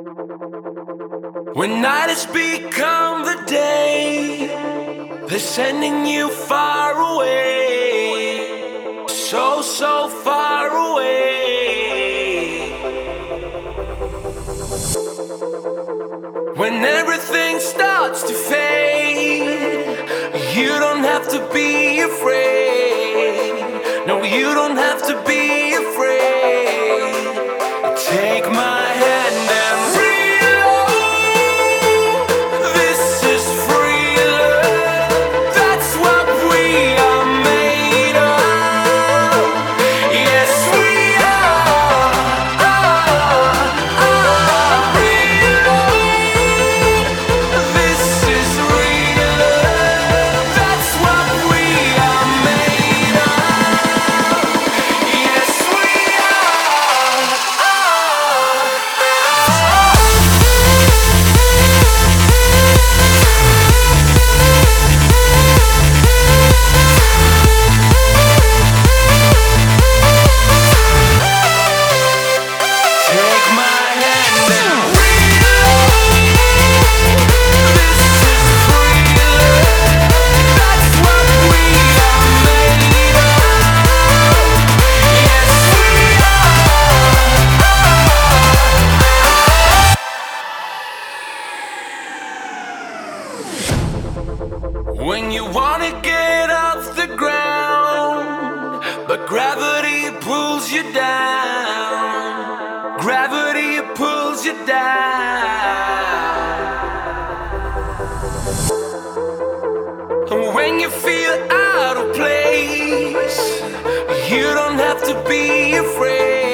When night has become the day, they're sending you far away. So, so far away. When everything starts to fade, you don't have to be afraid. No, you don't have to be you down. Gravity pulls you down. And when you feel out of place, you don't have to be afraid.